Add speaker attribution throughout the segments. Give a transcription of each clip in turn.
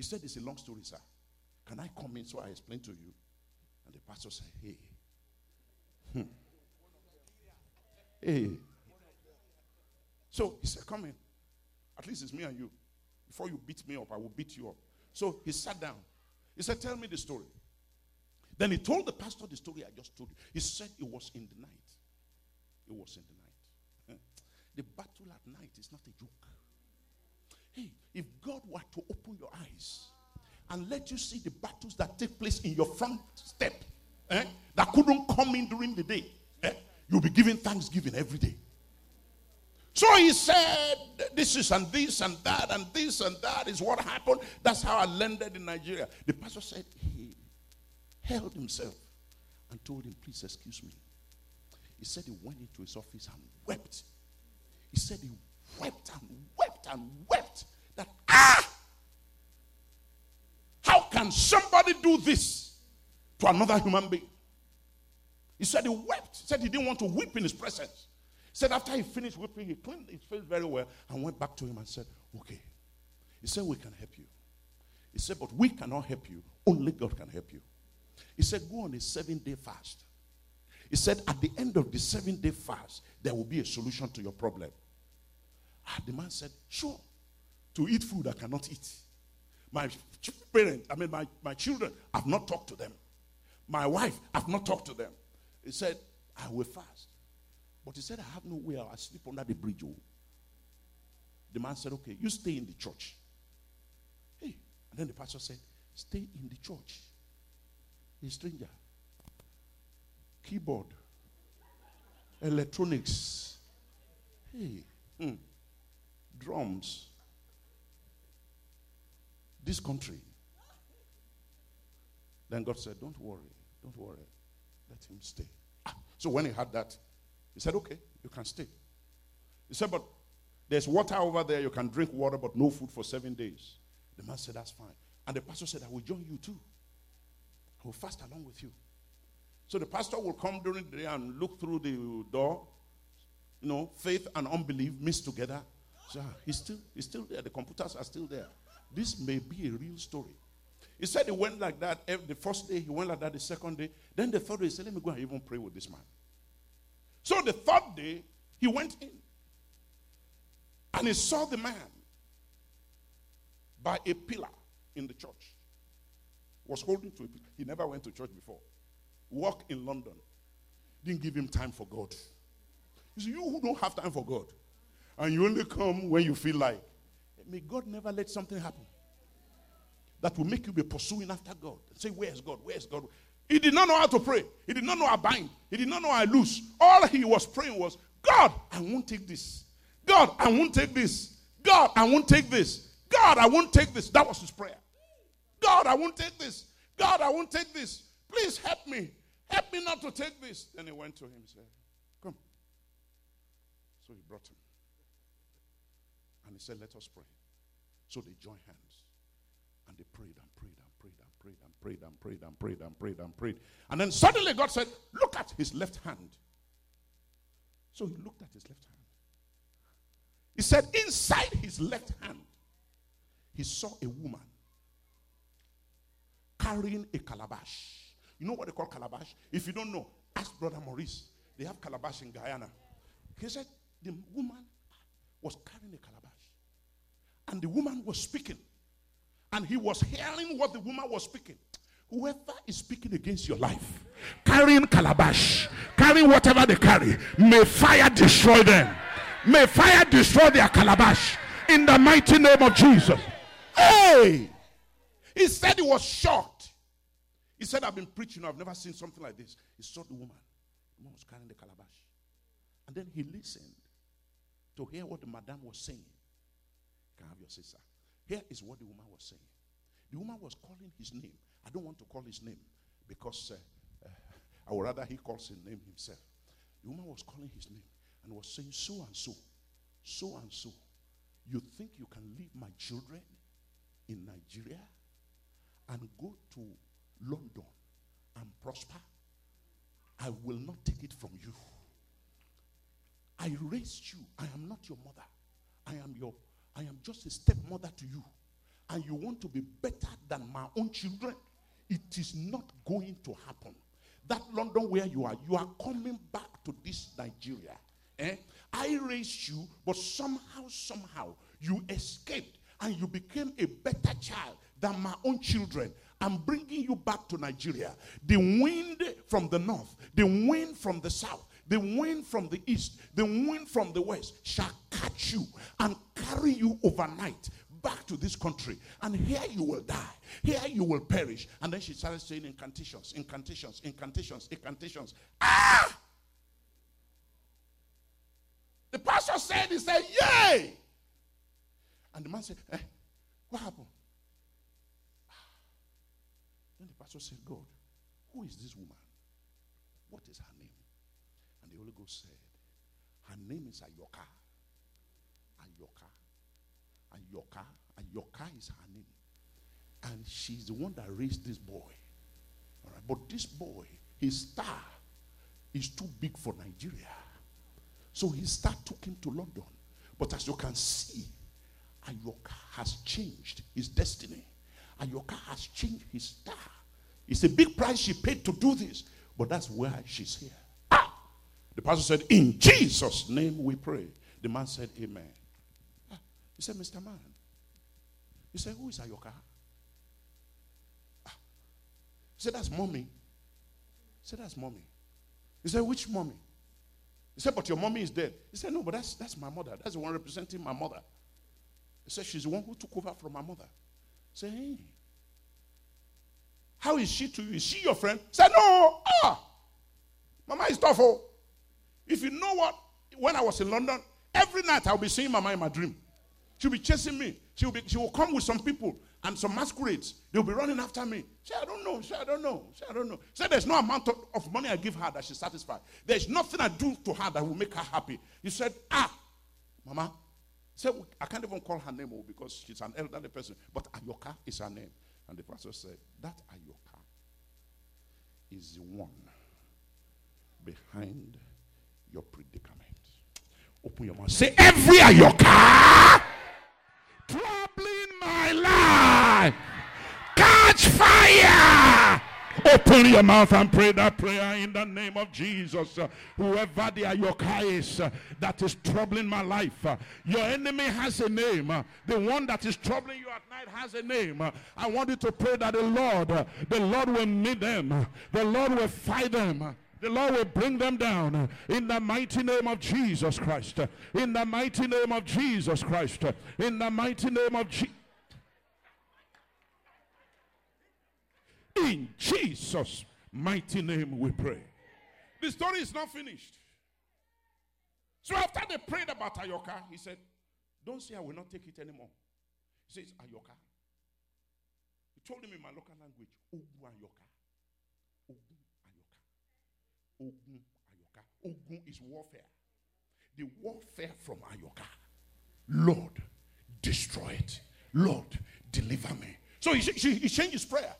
Speaker 1: He said, It's a long story, sir. Can I come in so I explain to you? And the pastor said, Hey. Hmm. Hey. So he said, Come in. At least it's me and you. Before you beat me up, I will beat you up. So he sat down. He said, Tell me the story. Then he told the pastor the story I just told you. He said it was in the night. It was in the night. the battle at night is not a joke. If God were to open your eyes and let you see the battles that take place in your front step eh, that couldn't come in during the day, eh, you'll be giving thanksgiving every day. So he said, This is and this and that, and this and that is what happened. That's how I landed in Nigeria. The pastor said he held himself and told him, Please excuse me. He said he went into his office and wept. He said he wept and wept and wept that, ah, how can somebody do this to another human being? He said he wept. He said he didn't want to weep in his presence. He said after he finished weeping, he cleaned his face very well and went back to him and said, Okay. He said, We can help you. He said, But we cannot help you. Only God can help you. He said, Go on a seven day fast. He said, At the end of the seven day fast, there will be a solution to your problem. And the man said, Sure. To eat food I cannot eat. My parents, I mean, my, my children, I've not talked to them. My wife, I've not talked to them. He said, I will fast. But he said, I have no way. I'll sleep under the bridge. Oh. The man said, Okay, you stay in the church. Hey. And then the pastor said, Stay in the church. A stranger. Keyboard. Electronics. Hey. Hmm. Drums. This country. Then God said, Don't worry. Don't worry. Let him stay. Ah. So when he had that, he said, Okay, you can stay. He said, But there's water over there. You can drink water, but no food for seven days. The man said, That's fine. And the pastor said, I will join you too. I will fast along with you. So the pastor will come during the day and look through the door. You know, faith and unbelief mixed together. So he's still, he's still there. The computers are still there. This may be a real story. He said he went like that eh, the first day, he went like that the second day. Then the third day, he said, Let me go and even pray with this man. So the third day, he went in and he saw the man by a pillar in the church. Was holding to a pillar. He never went to church before. Work in London. Didn't give him time for God. You see, you who don't have time for God, and you only come when you feel like, may God never let something happen that will make you be pursuing after God. Say, Where's God? Where's God? He did not know how to pray. He did not know how to bind. He did not know how to loose. All he was praying was, God, I won't take this. God, I won't take this. God, I won't take this. God, I won't take this. That was his prayer. God, I won't take this. God, I won't take this. Please help me. Help me not to take this. Then he went to him and said, Come. So he brought him. And he said, Let us pray. So they joined hands. And they prayed and prayed and prayed and prayed and prayed and prayed and prayed and prayed and prayed. And then suddenly God said, Look at his left hand. So he looked at his left hand. He said, Inside his left hand, he saw a woman carrying a calabash. You know what they call calabash? If you don't know, ask Brother Maurice. They have calabash in Guyana. He said the woman was carrying a calabash. And the woman was speaking. And he was hearing what the woman was speaking. Whoever is speaking against your life, carrying calabash, carrying whatever they carry, may fire destroy them. May fire destroy their calabash in the mighty name of Jesus. Hey! He said he was shocked. He said, I've been preaching, I've never seen something like this. He saw the woman. The woman was carrying the calabash. And then he listened to hear what the madam was saying. Can have your sister. Here is what the woman was saying. The woman was calling his name. I don't want to call his name because uh, uh, I would rather he calls his name himself. The woman was calling his name and was saying, So and so, so and so. You think you can leave my children in Nigeria and go to London and prosper? I will not take it from you. I raised you. I am not your mother. I am your I am just a stepmother to you. and you want to be better than my own children, it is not going to happen. That London where you are, you are coming back to this Nigeria. Eh? I raised you, but somehow, somehow, you escaped and you became a better child than my own children. I'm bringing you back to Nigeria. The wind from the north, the wind from the south, the wind from the east, the wind from the west shall catch you and carry you overnight back to this country. And here you will die. Here you will perish. And then she started saying incantations, incantations, incantations, incantations. Ah! The pastor said, he said, Yay! And the man said, eh, What happened? Then the pastor said, God, who is this woman? What is her Holy Ghost said, Her name is Ayoka. Ayoka. Ayoka. Ayoka is her name. And she's the one that raised this boy. All right. But this boy, his star is too big for Nigeria. So his star took him to London. But as you can see, Ayoka has changed his destiny. Ayoka has changed his star. It's a big price she paid to do this, but that's why she's here. The pastor said, In Jesus' name we pray. The man said, Amen. Ah! He said, Mr. Man. He said, Who is Ayoka? Ah! He said, That's mommy. He said, That's mommy. He said, Which mommy? He said, But your mommy is dead. He said, No, but that's, that's my mother. That's the one representing my mother. He said, She's the one who took over from my mother. Say, hey, how is she to you? Is she your friend? Say, no. Ah, Mama is tough. Oh. If you know what, when I was in London, every night I'll be seeing Mama in my dream. She'll be chasing me. She'll be, she will come with some people and some masquerades. They'll be running after me. Say, I don't know. Say, I don't know. Say, I don't know. Say, there's no amount of, of money I give her that she's satisfied. There's nothing I do to her that will make her happy. He said, ah, Mama. Say, I can't even call her name oh, because she's an elderly person. But Ayoka is her name. And the pastor said, That Ayoka is the one behind your predicament. Open your mouth. Say, Every Ayoka troubling my life, catch fire. Open your mouth and pray that prayer in the name of Jesus. Whoever the Ayoka is uh, that is troubling my life, uh, your enemy has a name. Uh, the one that is troubling you at night has a name. I want you to pray that the Lord, the Lord will meet them, the Lord will fight them. The Lord will bring them down in the mighty name of Jesus Christ. In the mighty name of Jesus Christ. In the mighty name of Jesus. In Jesus' mighty name we pray. The story is not finished. So after they prayed about Ayoka, he said, Don't say I will not take it anymore. He says, Ayoka. He told him in my local language, Ogun Ayoka. Ogun Ayoka. Ogun is warfare. The warfare from Ayoka. Lord, destroy it. Lord, deliver me. So he, he, he changed his prayer.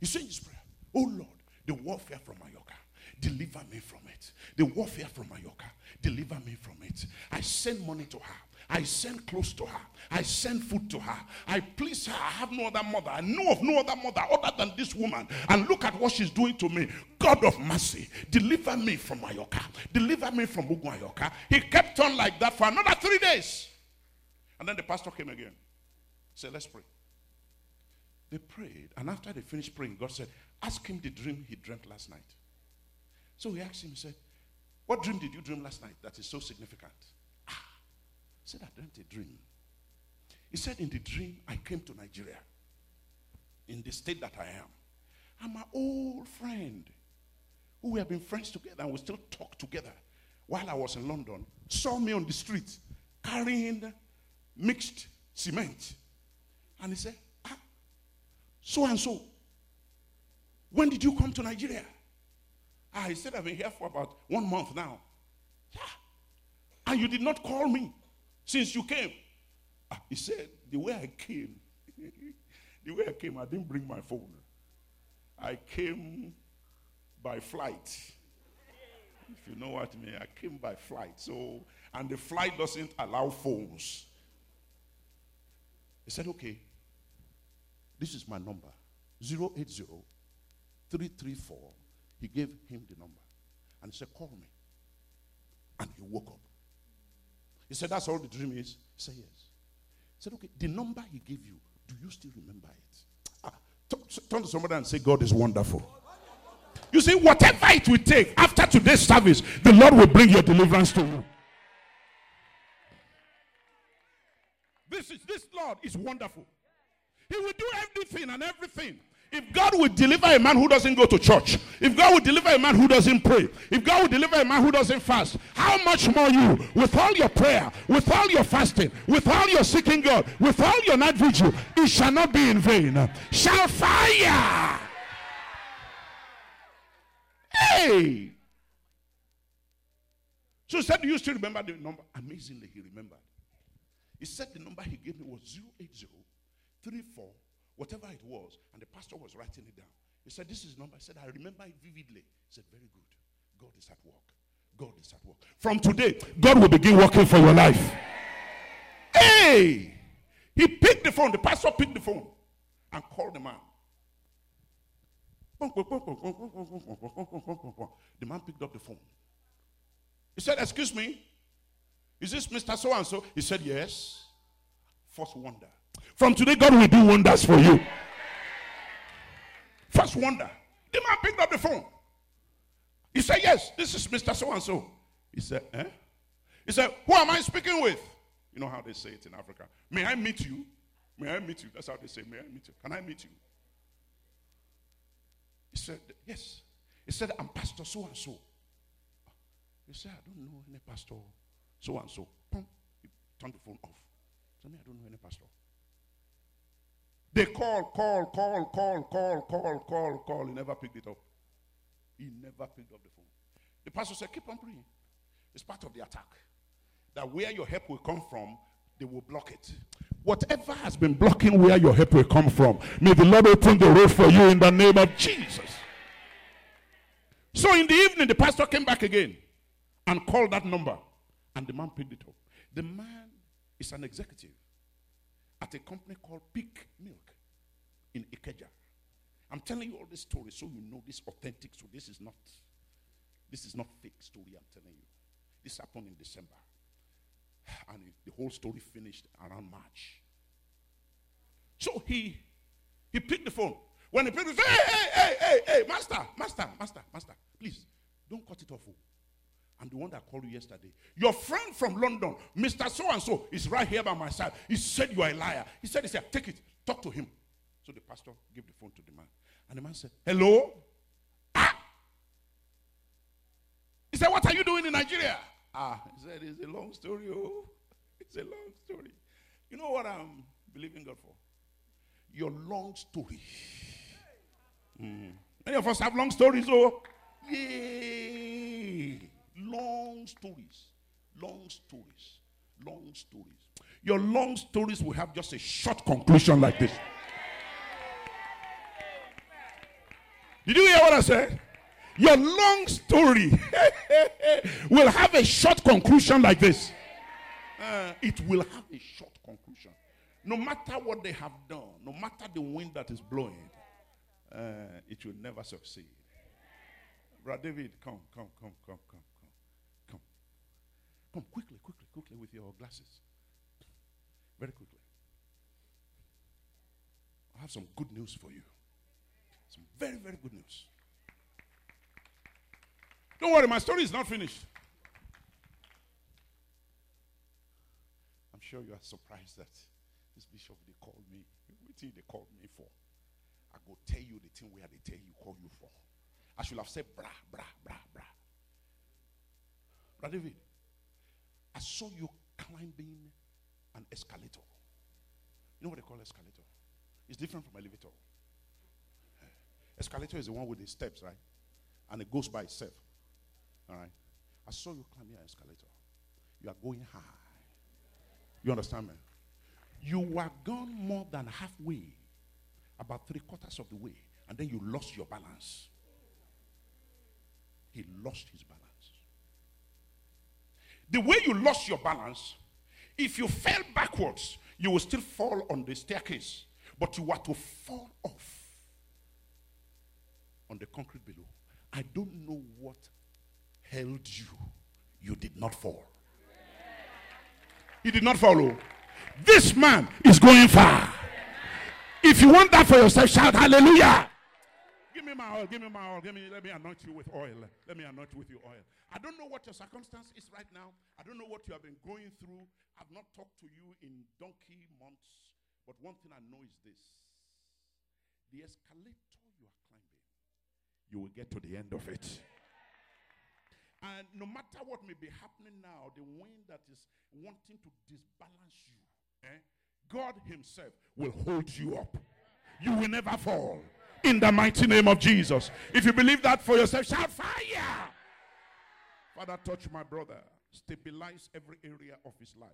Speaker 1: He his prayer. Oh Lord, the warfare from Ayoka, deliver me from it. The warfare from Ayoka, deliver me from it. I send money to her. I send clothes to her. I send food to her. I please her. I have no other mother. I know of no other mother other than this woman. And look at what she's doing to me. God of mercy, deliver me from Ayoka. Deliver me from Ogun Ayoka. He kept on like that for another three days. And then the pastor came again. Said, let's pray. They prayed, and after they finished praying, God said, Ask him the dream he dreamt last night. So he asked him, he said, What dream did you dream last night that is so significant? Ah, said, I dreamt a dream. He said, In the dream, I came to Nigeria, in the state that I am. And my old friend, who we have been friends together and we still talk together while I was in London, saw me on the street carrying mixed cement. And he said, so and so. When did you come to Nigeria? Ah, he said, I've been here for about one month now. Yeah. And you did not call me since you came. Ah, he said, the way I came, the way I came, I didn't bring my phone. I came by flight. If you know what I mean, I came by flight. So, and the flight doesn't allow phones. He said, okay, This is my number 080 334. He gave him the number. And he said, Call me. And he woke up. He said, That's all the dream is? He said, Yes. He said, Okay, the number he gave you, do you still remember it? Ah, turn to somebody and say, God is wonderful. You see, whatever it will take after today's service, the Lord will bring your deliverance to you. This is this Lord is wonderful. He will do everything and everything. If God will deliver a man who doesn't go to church, if God will deliver a man who doesn't pray, if God will deliver a man who doesn't fast, how much more you, with all your prayer, with all your fasting, with all your seeking God, with all your night vigil, it shall not be in vain. Shall fire. Hey! So he said, Do you still remember the number? Amazingly, he remembered. He said the number he gave me was 080 34, whatever it was. And the pastor was writing it down. He said, This is number. I said, I remember it vividly. He said, Very good. God is at work. God is at work. From today, God will begin working for your life. Hey! He picked the phone. The pastor picked the phone and called the man. The man picked up the phone. He said, Excuse me, is this Mr. So and so? He said, Yes. First wonder. From today, God will do wonders for you. First wonder. The man picked up the phone. He said, Yes, this is Mr. So and so. He said, Eh? He said, Who am I speaking with? You know how they say it in Africa. May I meet you? May I meet you? That's how they say, May I meet you? Can I meet you? He said, Yes. He said, I'm Pastor so and so. He said, I don't know any pastor so and so. He turned the phone off. Tell me, I don't know any pastor. They call, call, call, call, call, call, call, call. He never picked it up. He never picked up the phone. The pastor said, Keep on praying. It's part of the attack. That where your help will come from, they will block it. Whatever has been blocking where your help will come from, may the Lord open the road for you in the name of Jesus. So in the evening, the pastor came back again and called that number, and the man picked it up. The man is an executive at a company called Peak Milk in Ikeja. I'm telling you all this story so you know this authentic story. This is not, this is not fake story. I'm telling you. This happened in December. And the whole story finished around March. So he he picked the phone. When he picked it, hey, hey, hey, hey, hey, master, master, master, master, please, don't cut it off. Oh. I'm the one that called you yesterday. Your friend from London, Mr. So and so, is right here by my side. He said you are a liar. He said, he said, take it, talk to him. So the pastor gave the phone to the man. And the man said, Hello? Ah! He said, What are you doing in Nigeria? Ah, he said, it's a long story. Oh, it's a long story. You know what I'm believing God for? Your long story. Mm. Many of us have long stories, oh. Yay. Long stories. Long stories. Long stories. Your long stories will have just a short conclusion like this. Did you hear what I said? Your long story will have a short conclusion like this. Uh, it will have a short conclusion. No matter what they have done, no matter the wind that is blowing, uh, it will never succeed. Brother David, come, come, come, come, come, come, come. Come quickly, quickly, quickly with your glasses. Very quickly. I have some good news for you. Some very, very good news. Don't worry, my story is not finished. I'm sure you are surprised that this bishop they called me. What thing they called me for? I go tell you the thing where they tell you call you for. I should have said bra, bra, bra, bra. Brother David, I saw you climbing an escalator. You know what they call escalator? It's different from a elevator. Eh, escalator is the one with the steps, right? And it goes by itself. All right. I saw you climbing an escalator. You are going high. You understand me? You were gone more than halfway, about three quarters of the way, and then you lost your balance. He lost his balance. The way you lost your balance, if you fell backwards, you will still fall on the staircase. but you were to fall off on the concrete below. I don't know what held you. You did not fall. He did not follow. Oh. This man is going far. If you want that for yourself, shout hallelujah. Give me my oil. Give me my oil. Give me. Let me anoint you with oil. Let me anoint you with your oil. I don't know what your circumstance is right now. I don't know what you have been going through. I've not talked to you in donkey months. But one thing I know is this: the escalator you are climbing, you will get to the end of it. And no matter what may be happening now, the wind that is wanting to disbalance you, eh, God Himself will hold you up. You will never fall. In the mighty name of Jesus. If you believe that for yourself, shout fire. Father, touch my brother. Stabilize every area of his life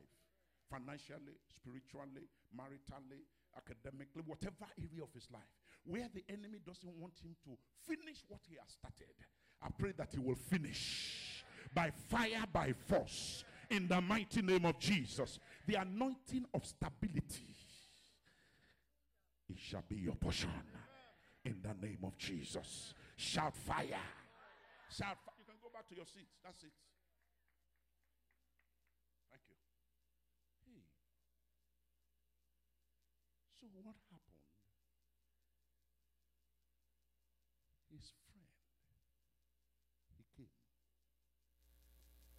Speaker 1: financially, spiritually, maritally, academically, whatever area of his life, where the enemy doesn't want him to finish what he has started. I pray that he will finish by fire, by force, in the mighty name of Jesus. The anointing of stability, it shall be your portion in the name of Jesus. Shout fire. Shout fire. You can go back to your seats. That's it. Thank you. Hey. So what happened? His friend, he came.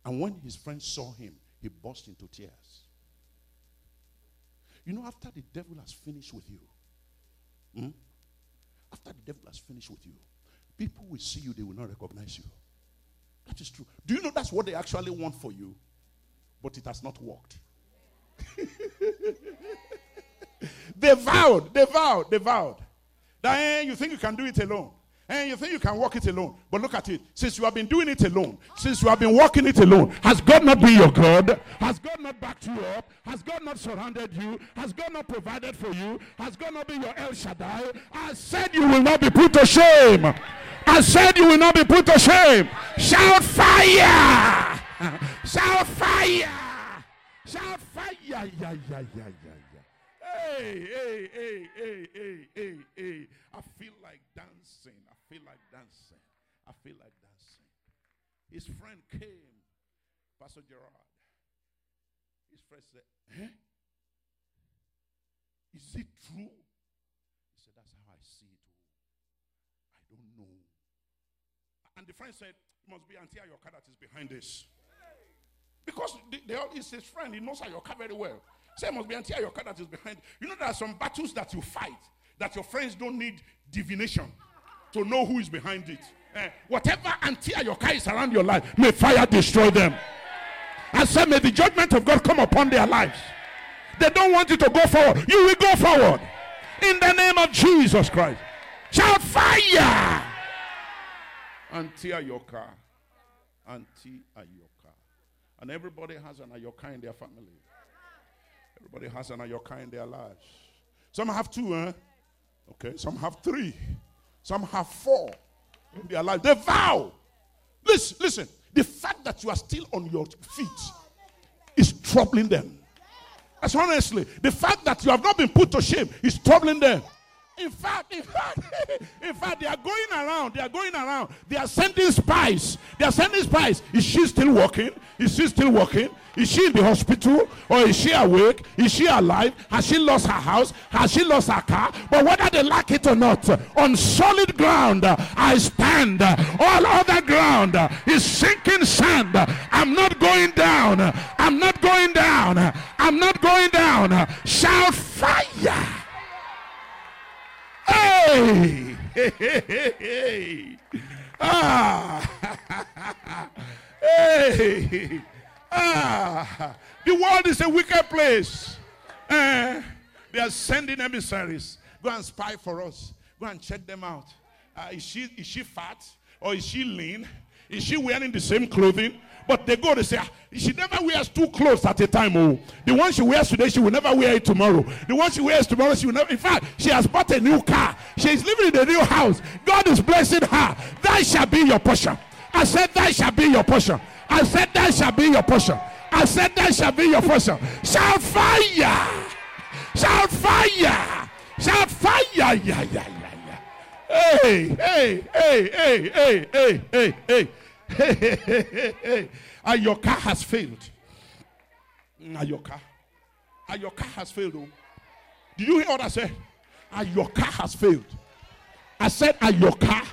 Speaker 1: And when his friend saw him, he burst into tears. You know, after the devil has finished with you, hmm, after the devil has finished with you, people will see you, they will not recognize you. That is true. Do you know that's what they actually want for you? But it has not worked. they vowed, they vowed, they vowed. That eh, you think you can do it alone. And you think you can walk it alone. But look at it. Since you have been doing it alone, since you have been walking it alone, has God not been your God? Has God not backed you up? Has God not surrounded you? Has God not provided for you? Has God not been your El Shaddai? I said you will not be put to shame. I said you will not be put to shame. Shout fire! Shout fire! Shout fire! Yeah, yeah, yeah, yeah, yeah. Hey, hey, hey, hey, hey, hey, hey. I feel like dancing. Feel like dancing. I feel like dancing. His friend came, Pastor Gerard. His friend said, eh? Is it true? He said, That's how I see it. Oh. I don't know. And the friend said, It must be Auntie Ayoka that is behind this. Because they, they all, he's his friend, he knows Ayoka very well. Say it must be Auntie Ayoka that is behind. You know, there are some battles that you fight that your friends don't need divination to know who is behind it. Eh, whatever Auntie Ayoka is around your life, may fire destroy them. I said, may the judgment of God come upon their lives. They don't want you to go forward. You will go forward. In the name of Jesus Christ. Shout fire! Auntie Ayoka. Auntie Ayoka. And everybody has an Ayoka in their family. Everybody has an Ayoka in their lives. Some have two, huh? Okay. Some have three. Some have four in their life. They vow. Listen, listen. The fact that you are still on your feet is troubling them. That's honestly. The fact that you have not been put to shame is troubling them. In fact, in fact, in fact, they are going around. They are going around. They are sending spies. They are sending spies. Is she still working? Is she still working? Is she in the hospital or is she awake? Is she alive? Has she lost her house? Has she lost her car? But whether they like it or not, on solid ground I stand. All other ground is sinking sand. I'm not going down. I'm not going down. I'm not going down. Shout fire. Hey! Hey, hey, hey. Ah! hey! Ah! The world is a wicked place. Uh, they are sending emissaries. Go and spy for us. Go and check them out. Uh, is, she, is she fat? Or is she lean? Is she wearing the same clothing? But they go, they say, she never wears two clothes at a time. Oh, the one she wears today, she will never wear it tomorrow. The one she wears tomorrow, she will never. In fact, she has bought a new car. She is living in a new house. God is blessing her. That shall be your portion. I said, that shall be your portion. I said, that shall be your portion. I said, that shall be your portion. Shout fire! Shout fire! Shout fire! Yeah, yeah, yeah, yeah. Hey, hey, hey, hey, hey, hey, hey, hey. Hey, hey, hey, hey, hey. And your car has failed. And your car. And your car has failed. Oh. Did you hear what I said? And your car has failed. I said, and your car.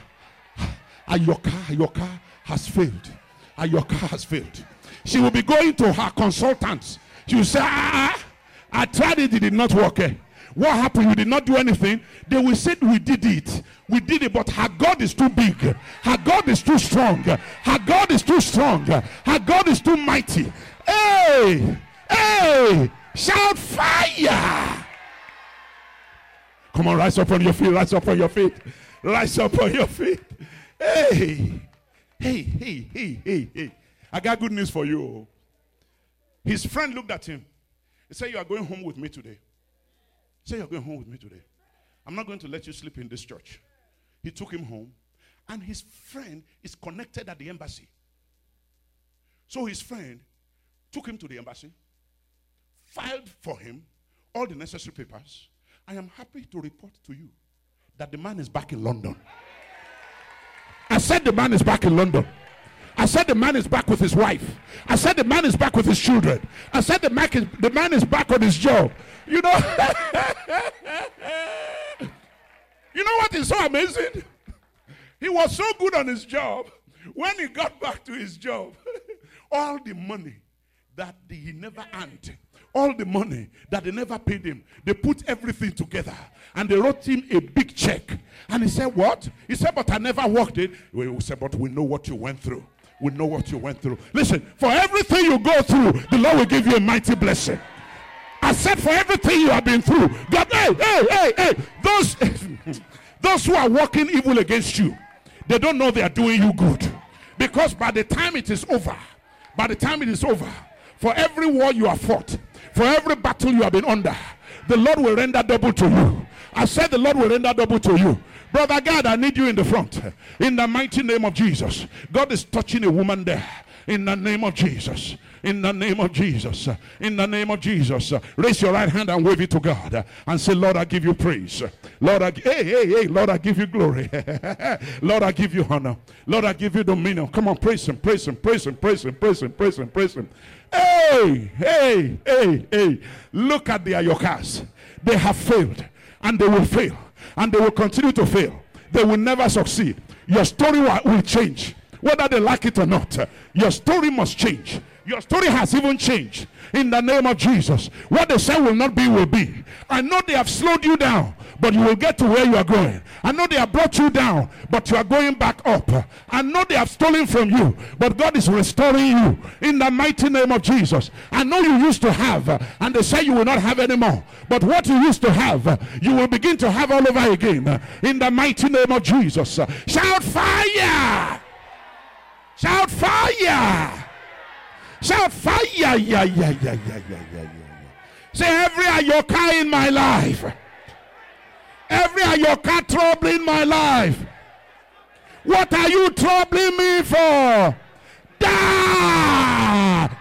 Speaker 1: And your car, your car has failed. And your car has failed. She will be going to her consultants. She will say, ah, I tried it, it did not work. Eh? What happened? You did not do anything. They will say, We did it. We did it, but her God is too big. Her God is too strong. Her God is too strong. Her God is too mighty. Hey, hey, shout fire. Come on, rise up on your feet, rise up on your feet, rise up on your feet. Hey, hey, hey, hey, hey, hey. I got good news for you. His friend looked at him. He said, You are going home with me today. Said, You're going home with me today. I'm not going to let you sleep in this church. He took him home, and his friend is connected at the embassy. So his friend took him to the embassy, filed for him all the necessary papers. I am happy to report to you that the man is back in London. I said the man is back in London. I said the man is back with his wife. I said the man is back with his children. I said the man is, the man is back on his job. You know, you know what is so amazing? He was so good on his job. When he got back to his job, all the money that he never earned, all the money that they never paid him, they put everything together and they wrote him a big check. And he said, What? He said, But I never worked it. We said, But we know what you went through we know what you went through. Listen, for everything you go through, the Lord will give you a mighty blessing. I said, for everything you have been through, God, hey, hey, hey, hey, those, those who are working evil against you, they don't know they are doing you good. Because by the time it is over, by the time it is over, for every war you have fought, for every battle you have been under, the Lord will render double to you. I said, the Lord will render double to you. Brother God, I need you in the front. In the mighty name of Jesus. God is touching a woman there. In the name of Jesus. In the name of Jesus. In the name of Jesus. Raise your right hand and wave it to God. And say, Lord, I give you praise. Lord, I, hey, hey, hey, Lord, I give you glory. Lord, I give you honor. Lord, I give you dominion. Come on, praise him, praise him, praise him, praise him, praise him, praise him, praise him. Hey, hey, hey, hey. Look at the Ayokas. They have failed and they will fail and they will continue to fail. They will never succeed. Your story will change, whether they like it or not. Your story must change. Your story has even changed in the name of Jesus. What they say will not be, will be. I know they have slowed you down, but you will get to where you are going. I know they have brought you down, but you are going back up. I know they have stolen from you, but God is restoring you in the mighty name of Jesus. I know you used to have, and they say you will not have anymore. But what you used to have, you will begin to have all over again in the mighty name of Jesus. Shout fire! Shout fire! Shout fire! Yeah, yeah, yeah, yeah, yeah, yeah, yeah. Say every ayoka in my life. Every ayoka trouble in my life. What are you troubling me for? Die!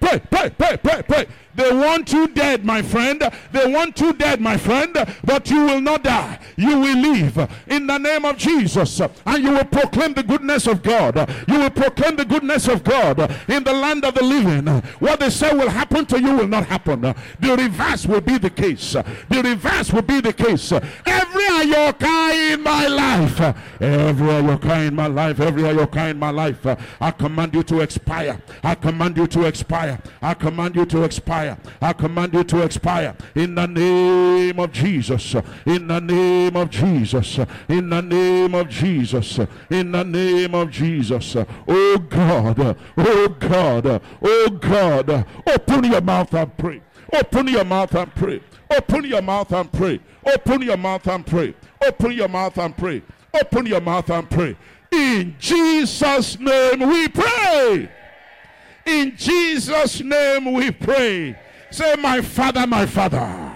Speaker 1: Pray, pray, pray, pray, pray. They want you dead, my friend. They want you dead, my friend. But you will not die. You will live in the name of Jesus. And you will proclaim the goodness of God. You will proclaim the goodness of God in the land of the living. What they say will happen to you will not happen. The reverse will be the case. The reverse will be the case. Every ayoka in my life, every ayoka in my life, every ayoka in my life, I command you to expire. I command you to expire. I command you to expire expire. I command you to expire in the name of Jesus. In the name of Jesus. In the name of Jesus. In the name of Jesus. Oh God. Oh God. Oh God. Open your mouth and pray. Open your mouth and pray. Open your mouth and pray. Open your mouth and pray. Open your mouth and pray. Open your mouth and pray. In Jesus' name we pray. In Jesus' name we pray. Say, My Father, my Father.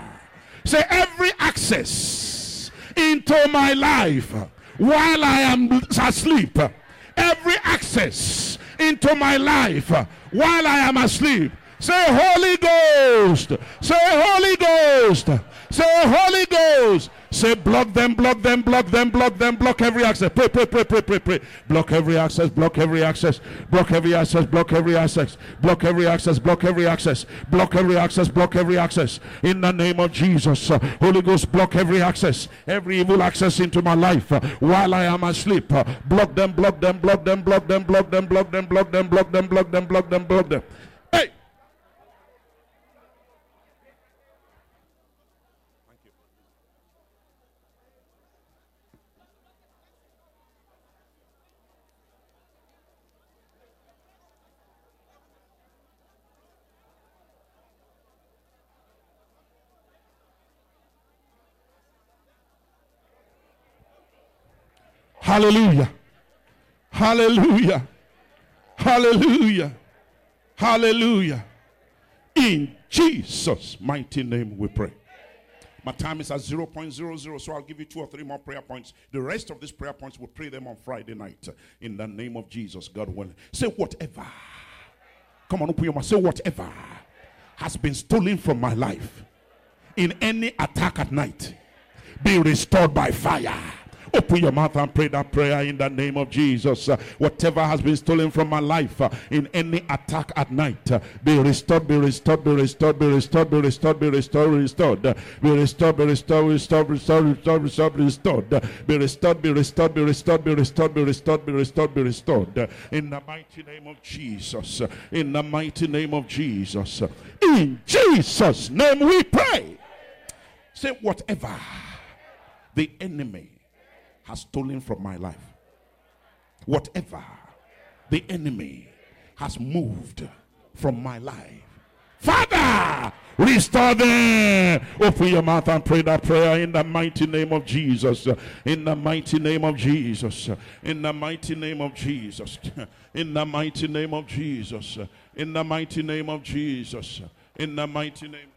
Speaker 1: Say, every access into my life while I am asleep, every access into my life while I am asleep. Say, Holy Ghost. Say, Holy Ghost. Say, Holy Ghost. Say, block them, block them, block them, block them, block every access. Pray, pray, pray, pray, pray, pray. Block every access, block every access, block every access, block every access, block every access, block every access, block every access, block every access. In the name of Jesus, uh, Holy Ghost, block every access, every evil access into my life uh, while I am asleep. Uh, block them, block them, block them, block them, block them, block them, block them, block them, block them, block them, block them. Hey! Hallelujah. Hallelujah. Hallelujah. Hallelujah. In Jesus' mighty name we pray. My time is at 0.00, so I'll give you two or three more prayer points. The rest of these prayer points, we'll pray them on Friday night. In the name of Jesus, God willing. Say whatever. Come on, open your mouth. Say whatever has been stolen from my life in any attack at night be restored by fire Open your mouth and pray that prayer in the name of Jesus. Whatever has been stolen from my life in any attack at night, be restored, be restored, be restored, be restored, be restored, be restored, restored, be restored, be restored, restored, restored, restored, restored, restored, be restored, be restored, be restored, be restored, be restored, be restored, be restored. In the mighty name of Jesus. In the mighty name of Jesus. In Jesus' name we pray. Say whatever the enemy has stolen from my life, whatever the enemy has moved from my life, Father, restore them. Open your mouth and pray that prayer in the mighty name of Jesus. In the mighty name of Jesus. In the mighty name of Jesus. In the mighty name of Jesus. In the mighty name of Jesus. In the mighty name.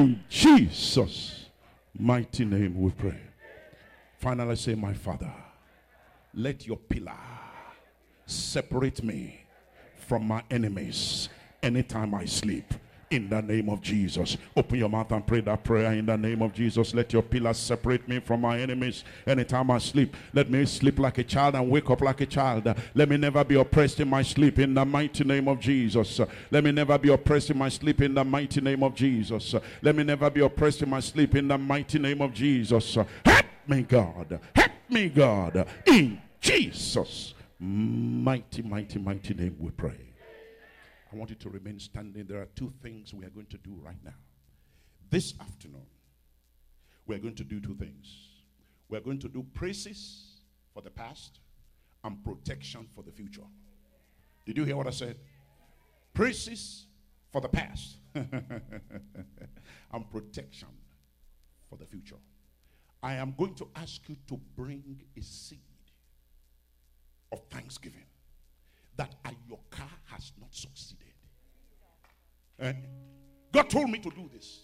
Speaker 1: In Jesus' mighty name we pray. Finally, say, My Father, let your pillar separate me from my enemies anytime I sleep in the name of Jesus. Open your mouth and pray that prayer in the name of Jesus. Let your pillars separate me from my enemies anytime I sleep. Let me sleep like a child and wake up like a child. Let me never be oppressed in my sleep in the mighty name of Jesus. Let me never be oppressed in my sleep in the mighty name of Jesus. Let me never be oppressed in my sleep in the mighty name of Jesus. Help me, God. Help me, God. In Jesus' mighty, mighty, mighty name we pray. I want you to remain standing. There are two things we are going to do right now. This afternoon, we are going to do two things. We are going to do praises for the past and protection for the future. Did you hear what I said? Praises for the past and protection for the future. I am going to ask you to bring a seed of thanksgiving that Ayoka has not succeeded. And God told me to do this.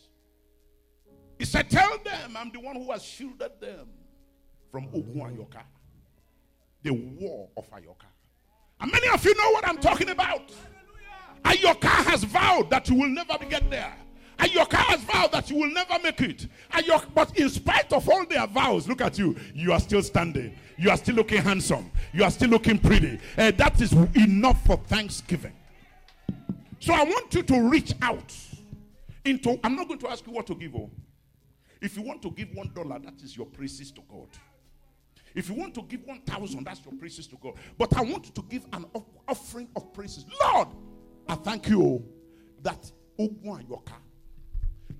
Speaker 1: He said, Tell them I'm the one who has shielded them from Ogun Ayoka, the war of Ayoka. And many of you know what I'm talking about. Ayoka has vowed that you will never get there. Ayoka has vowed that you will never make it. Ayoka, but in spite of all their vows, look at you. You are still standing. You are still looking handsome. You are still looking pretty. Uh, that is enough for Thanksgiving. So I want you to reach out into. I'm not going to ask you what to give. Oh. If you want to give one dollar, that is your praises to God. If you want to give 1,000, that's your praises to God. But I want you to give an offering of praises. Lord, I thank you that Yoka.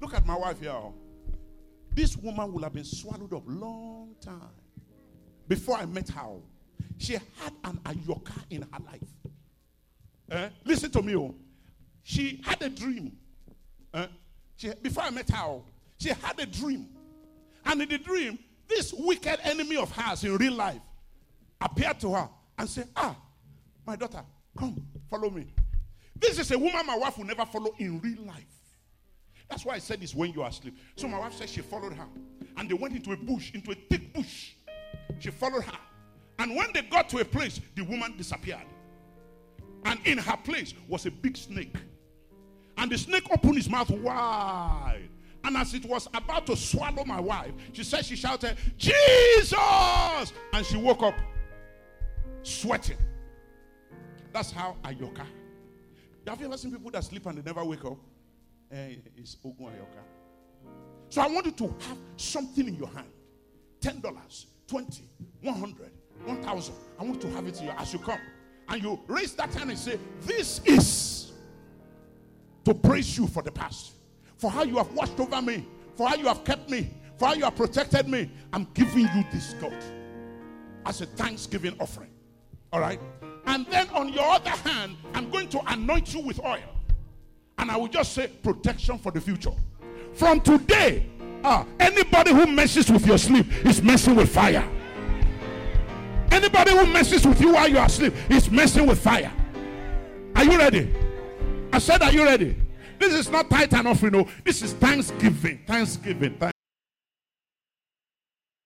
Speaker 1: Look at my wife here. This woman will have been swallowed up long time before I met her. She had an ayoka in her life. Eh? Listen to me. Oh. She had a dream. Eh? She, before I met her, she had a dream. And in the dream, this wicked enemy of hers in real life appeared to her and said, Ah, my daughter, come, follow me. This is a woman my wife will never follow in real life. That's why I said this when you are asleep. So my wife said she followed her. And they went into a bush, into a thick bush. She followed her. And when they got to a place, the woman disappeared. And in her place was a big snake. And the snake opened his mouth wide. And as it was about to swallow my wife, she said, she shouted, Jesus! And she woke up sweating. That's how Ayoka. Have you ever seen people that sleep and they never wake up? Eh, it's So I want you to have something in your hand. $10, 20, 100, 1000. I want you to have it in your as you come. And you raise that hand and say, This is to praise you for the past for how you have watched over me, for how you have kept me, for how you have protected me. I'm giving you this God as a thanksgiving offering. All right? And then on your other hand, I'm going to anoint you with oil. And I will just say protection for the future. From today, uh, anybody who messes with your sleep is messing with fire. Anybody who messes with you while you are asleep is messing with fire. Are you ready? I said, Are you ready? This is not tithe and offering. No, this is thanksgiving. Thanksgiving.